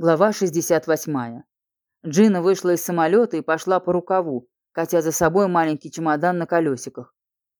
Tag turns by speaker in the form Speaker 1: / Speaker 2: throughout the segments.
Speaker 1: Глава 68. Джина вышла из самолета и пошла по рукаву, катя за собой маленький чемодан на колесиках.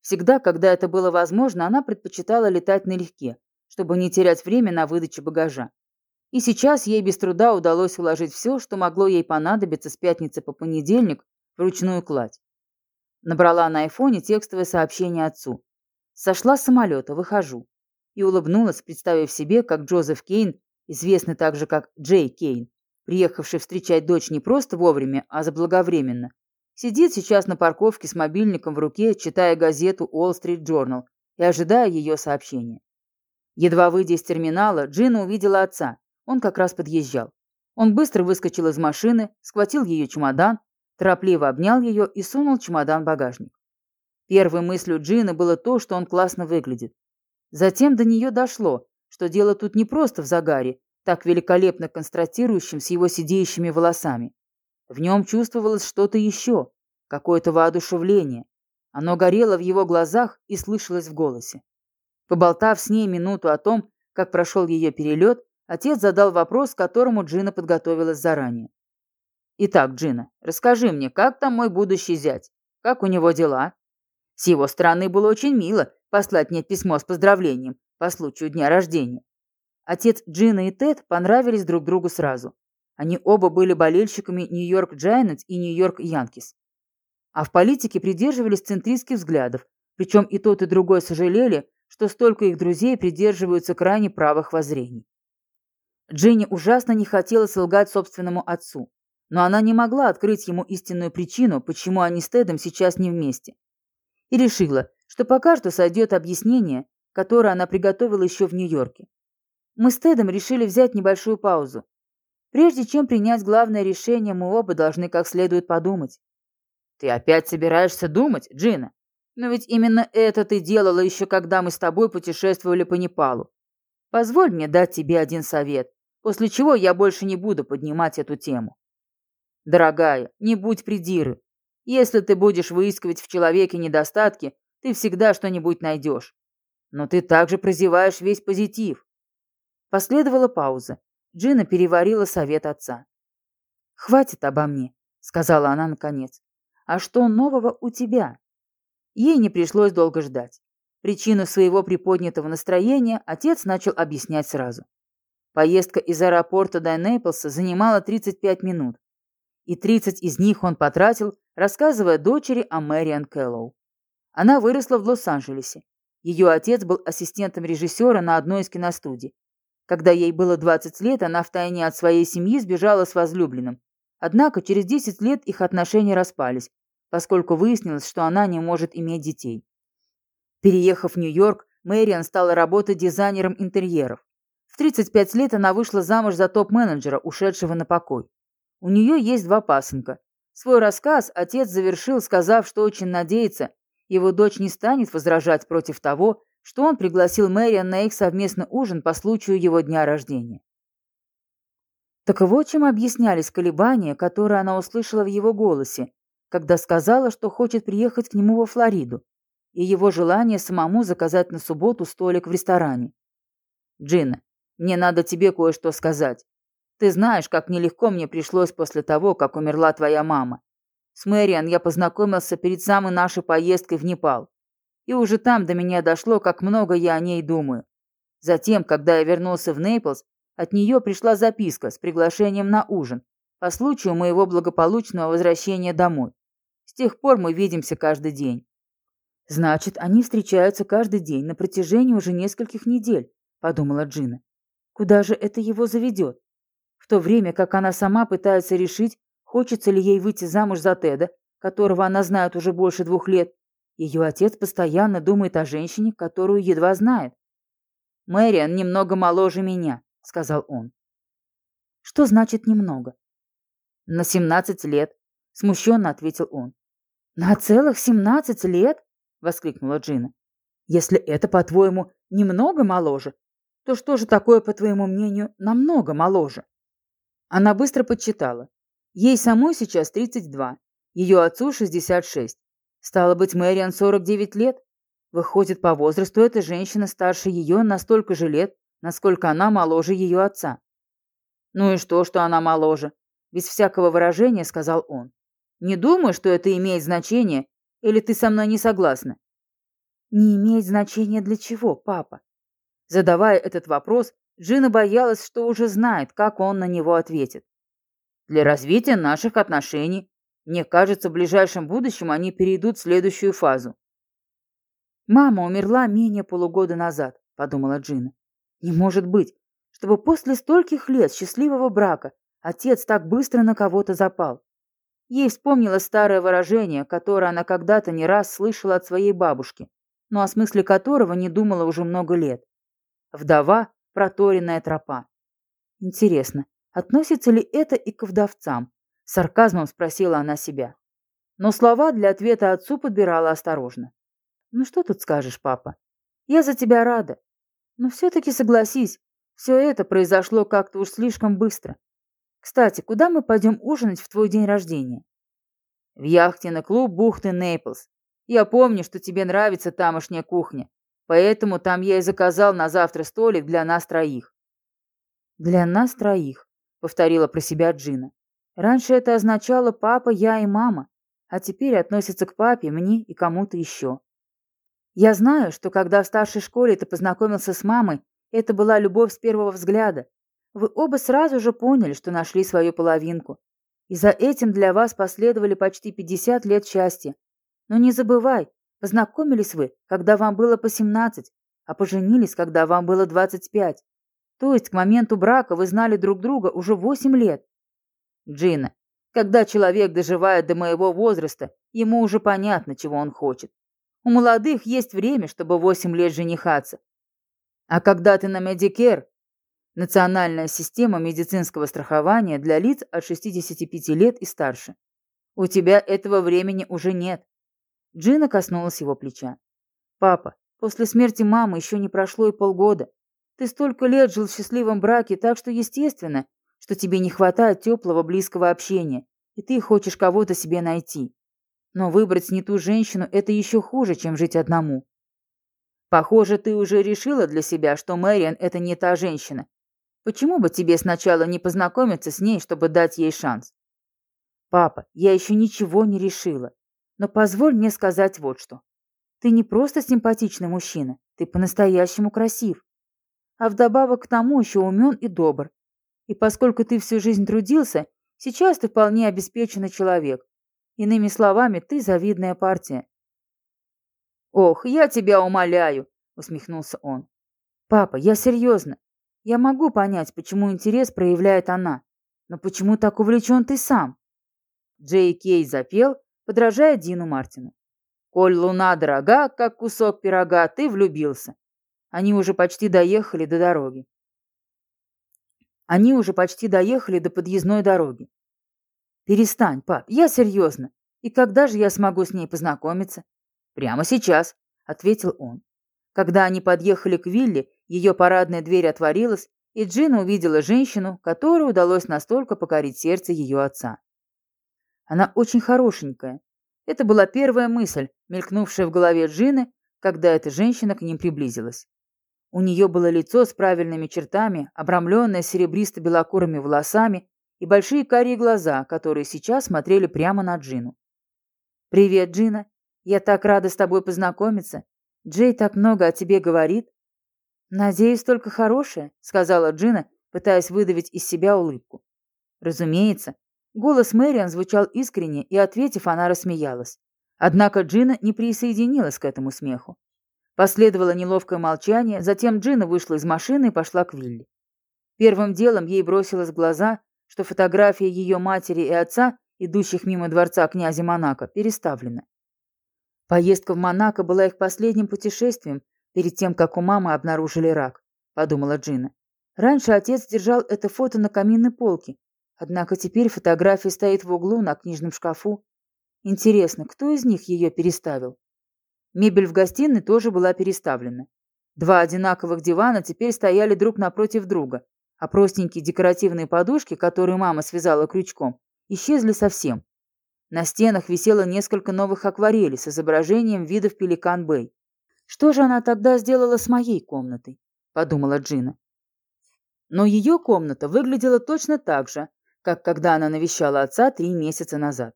Speaker 1: Всегда, когда это было возможно, она предпочитала летать налегке, чтобы не терять время на выдаче багажа. И сейчас ей без труда удалось уложить все, что могло ей понадобиться с пятницы по понедельник в ручную кладь. Набрала на айфоне текстовое сообщение отцу. Сошла с самолета, выхожу. И улыбнулась, представив себе, как Джозеф Кейн известный также как Джей Кейн, приехавший встречать дочь не просто вовремя, а заблаговременно, сидит сейчас на парковке с мобильником в руке, читая газету Wall Street Journal и ожидая ее сообщения. Едва выйдя из терминала, Джина увидела отца. Он как раз подъезжал. Он быстро выскочил из машины, схватил ее чемодан, торопливо обнял ее и сунул чемодан в багажник. Первой мыслью Джины было то, что он классно выглядит. Затем до нее дошло, что дело тут не просто в загаре, так великолепно контрастирующем с его сидеющими волосами. В нем чувствовалось что-то еще, какое-то воодушевление. Оно горело в его глазах и слышалось в голосе. Поболтав с ней минуту о том, как прошел ее перелет, отец задал вопрос, к которому Джина подготовилась заранее. «Итак, Джина, расскажи мне, как там мой будущий зять? Как у него дела?» С его стороны было очень мило послать мне письмо с поздравлением, по случаю дня рождения. Отец Джина и Тед понравились друг другу сразу. Они оба были болельщиками Нью-Йорк Giants и Нью-Йорк Янкис. А в политике придерживались центристских взглядов, причем и тот, и другой сожалели, что столько их друзей придерживаются крайне правых воззрений. Джинни ужасно не хотела солгать собственному отцу, но она не могла открыть ему истинную причину, почему они с Тедом сейчас не вместе. И решила, что пока что сойдет объяснение, которую она приготовила еще в Нью-Йорке. Мы с Тедом решили взять небольшую паузу. Прежде чем принять главное решение, мы оба должны как следует подумать. Ты опять собираешься думать, Джина? Но ведь именно это ты делала еще когда мы с тобой путешествовали по Непалу. Позволь мне дать тебе один совет, после чего я больше не буду поднимать эту тему. Дорогая, не будь придиры. Если ты будешь выискивать в человеке недостатки, ты всегда что-нибудь найдешь. Но ты также прозеваешь весь позитив. Последовала пауза. Джина переварила совет отца. «Хватит обо мне», — сказала она наконец. «А что нового у тебя?» Ей не пришлось долго ждать. Причину своего приподнятого настроения отец начал объяснять сразу. Поездка из аэропорта до Нейплса занимала 35 минут. И 30 из них он потратил, рассказывая дочери о Мэриан Кэллоу. Она выросла в Лос-Анджелесе. Ее отец был ассистентом режиссера на одной из киностудий. Когда ей было 20 лет, она втайне от своей семьи сбежала с возлюбленным. Однако через 10 лет их отношения распались, поскольку выяснилось, что она не может иметь детей. Переехав в Нью-Йорк, Мэриан стала работать дизайнером интерьеров. В 35 лет она вышла замуж за топ-менеджера, ушедшего на покой. У нее есть два пасынка. Свой рассказ отец завершил, сказав, что очень надеется, его дочь не станет возражать против того, что он пригласил Мэриан на их совместный ужин по случаю его дня рождения. Так вот чем объяснялись колебания, которые она услышала в его голосе, когда сказала, что хочет приехать к нему во Флориду, и его желание самому заказать на субботу столик в ресторане. «Джина, мне надо тебе кое-что сказать. Ты знаешь, как нелегко мне пришлось после того, как умерла твоя мама. С Мэриан я познакомился перед самой нашей поездкой в Непал. И уже там до меня дошло, как много я о ней думаю. Затем, когда я вернулся в Нейплс, от нее пришла записка с приглашением на ужин по случаю моего благополучного возвращения домой. С тех пор мы видимся каждый день. Значит, они встречаются каждый день на протяжении уже нескольких недель, подумала Джина. Куда же это его заведет? В то время как она сама пытается решить, Хочется ли ей выйти замуж за Теда, которого она знает уже больше двух лет? Ее отец постоянно думает о женщине, которую едва знает. «Мэриан немного моложе меня», — сказал он. «Что значит немного?» «На семнадцать лет», — смущенно ответил он. «На целых семнадцать лет?» — воскликнула Джина. «Если это, по-твоему, немного моложе, то что же такое, по твоему мнению, намного моложе?» Она быстро подсчитала. Ей самой сейчас 32, ее отцу 66. Стало быть, Мэриан 49 лет. Выходит, по возрасту эта женщина старше ее на столько же лет, насколько она моложе ее отца. Ну и что, что она моложе? Без всякого выражения сказал он. Не думаю, что это имеет значение, или ты со мной не согласна?
Speaker 2: Не имеет значения для чего, папа?
Speaker 1: Задавая этот вопрос, Джина боялась, что уже знает, как он на него ответит. Для развития наших отношений. Мне кажется, в ближайшем будущем они перейдут в следующую фазу.
Speaker 2: «Мама умерла менее полугода назад», — подумала Джина. «Не может быть, чтобы после стольких лет счастливого брака отец так быстро на кого-то запал». Ей вспомнилось старое выражение, которое она когда-то не раз слышала от своей бабушки, но о смысле которого не думала уже много лет. «Вдова — проторенная тропа». Интересно, относится ли это и к вдовцам? Сарказмом спросила она себя. Но слова для ответа отцу подбирала осторожно. «Ну что тут скажешь, папа? Я за тебя рада. Но все-таки согласись, все это произошло как-то уж слишком быстро. Кстати, куда мы пойдем ужинать в твой день рождения?»
Speaker 1: «В яхтенный клуб бухты Нейплс. Я помню, что тебе нравится тамошняя кухня, поэтому там я и заказал на завтра столик для нас троих».
Speaker 2: «Для нас троих», — повторила про себя Джина. Раньше это означало папа, я и мама, а теперь относится к папе, мне и кому-то еще. Я знаю, что когда в старшей школе ты познакомился с мамой, это была любовь с первого взгляда. Вы оба сразу же поняли, что нашли свою половинку. И за этим для вас последовали почти 50 лет счастья. Но не забывай, познакомились вы, когда вам было по 17, а поженились, когда вам было 25. То есть к моменту брака вы знали друг друга уже 8 лет.
Speaker 1: Джина, когда человек доживает до моего возраста, ему уже понятно, чего он хочет. У молодых есть время, чтобы восемь лет женихаться. А когда ты на Medicare, национальная система медицинского страхования для лиц от 65 лет и старше, у тебя этого времени уже нет. Джина коснулась его плеча. Папа, после смерти мамы еще не прошло и полгода. Ты столько лет жил в счастливом браке, так что, естественно, что тебе не хватает теплого близкого общения, и ты хочешь кого-то себе найти. Но выбрать не ту женщину – это еще хуже, чем жить одному. Похоже, ты уже решила для себя, что Мэриан – это не та женщина. Почему бы тебе сначала не познакомиться с ней, чтобы дать ей шанс?
Speaker 2: Папа, я еще ничего не решила. Но позволь мне сказать вот что. Ты не просто симпатичный мужчина, ты по-настоящему красив. А вдобавок к тому еще умен и добр. И поскольку ты всю жизнь трудился, сейчас ты вполне обеспеченный человек. Иными словами, ты завидная партия.
Speaker 1: «Ох, я тебя умоляю!» — усмехнулся он.
Speaker 2: «Папа, я серьезно. Я могу понять, почему интерес проявляет она. Но почему так увлечен ты сам?»
Speaker 1: Джей Кей запел, подражая Дину Мартину. «Коль луна дорога, как кусок пирога, ты влюбился». Они уже почти доехали до дороги. Они уже почти доехали до подъездной дороги.
Speaker 2: «Перестань, пап, я серьезно. И когда же я смогу с ней познакомиться?»
Speaker 1: «Прямо сейчас», — ответил он. Когда они подъехали к вилле, ее парадная дверь отворилась, и Джина увидела женщину, которой удалось настолько покорить сердце ее отца. Она очень хорошенькая. Это была первая мысль, мелькнувшая в голове Джины, когда эта женщина к ним приблизилась. У нее было лицо с правильными чертами, обрамленное серебристо-белокурыми волосами и большие карие глаза, которые сейчас смотрели прямо на Джину.
Speaker 2: «Привет, Джина. Я так рада с тобой познакомиться. Джей так много о тебе говорит». «Надеюсь, только хорошее», — сказала Джина, пытаясь выдавить из себя улыбку. Разумеется, голос Мэриан звучал искренне, и, ответив, она рассмеялась. Однако Джина не присоединилась к этому смеху. Последовало неловкое молчание, затем Джина вышла из машины и пошла к Вилли. Первым делом ей бросилось в глаза, что фотография ее матери и отца, идущих мимо дворца князя Монако, переставлена. Поездка в Монако была их последним путешествием перед тем, как у мамы обнаружили рак, подумала Джина. Раньше отец держал это фото на каминной полке, однако теперь фотография стоит в углу на книжном шкафу. Интересно, кто из них ее переставил? Мебель в гостиной тоже была переставлена. Два одинаковых дивана теперь стояли друг напротив друга, а простенькие декоративные подушки, которые мама связала крючком, исчезли совсем. На стенах висело несколько новых акварелей с изображением видов Пеликан-Бэй. «Что же она тогда сделала с моей комнатой?» – подумала Джина.
Speaker 1: Но ее комната выглядела точно так же, как когда она навещала отца три месяца назад.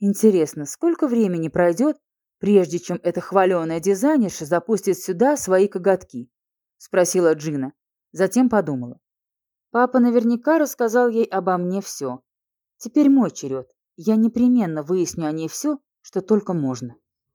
Speaker 2: Интересно, сколько времени пройдет, прежде чем эта хваленая дизайнерша запустит сюда свои коготки? Спросила Джина. Затем подумала. Папа наверняка рассказал ей обо мне все. Теперь мой черед. Я непременно выясню о ней все, что только можно.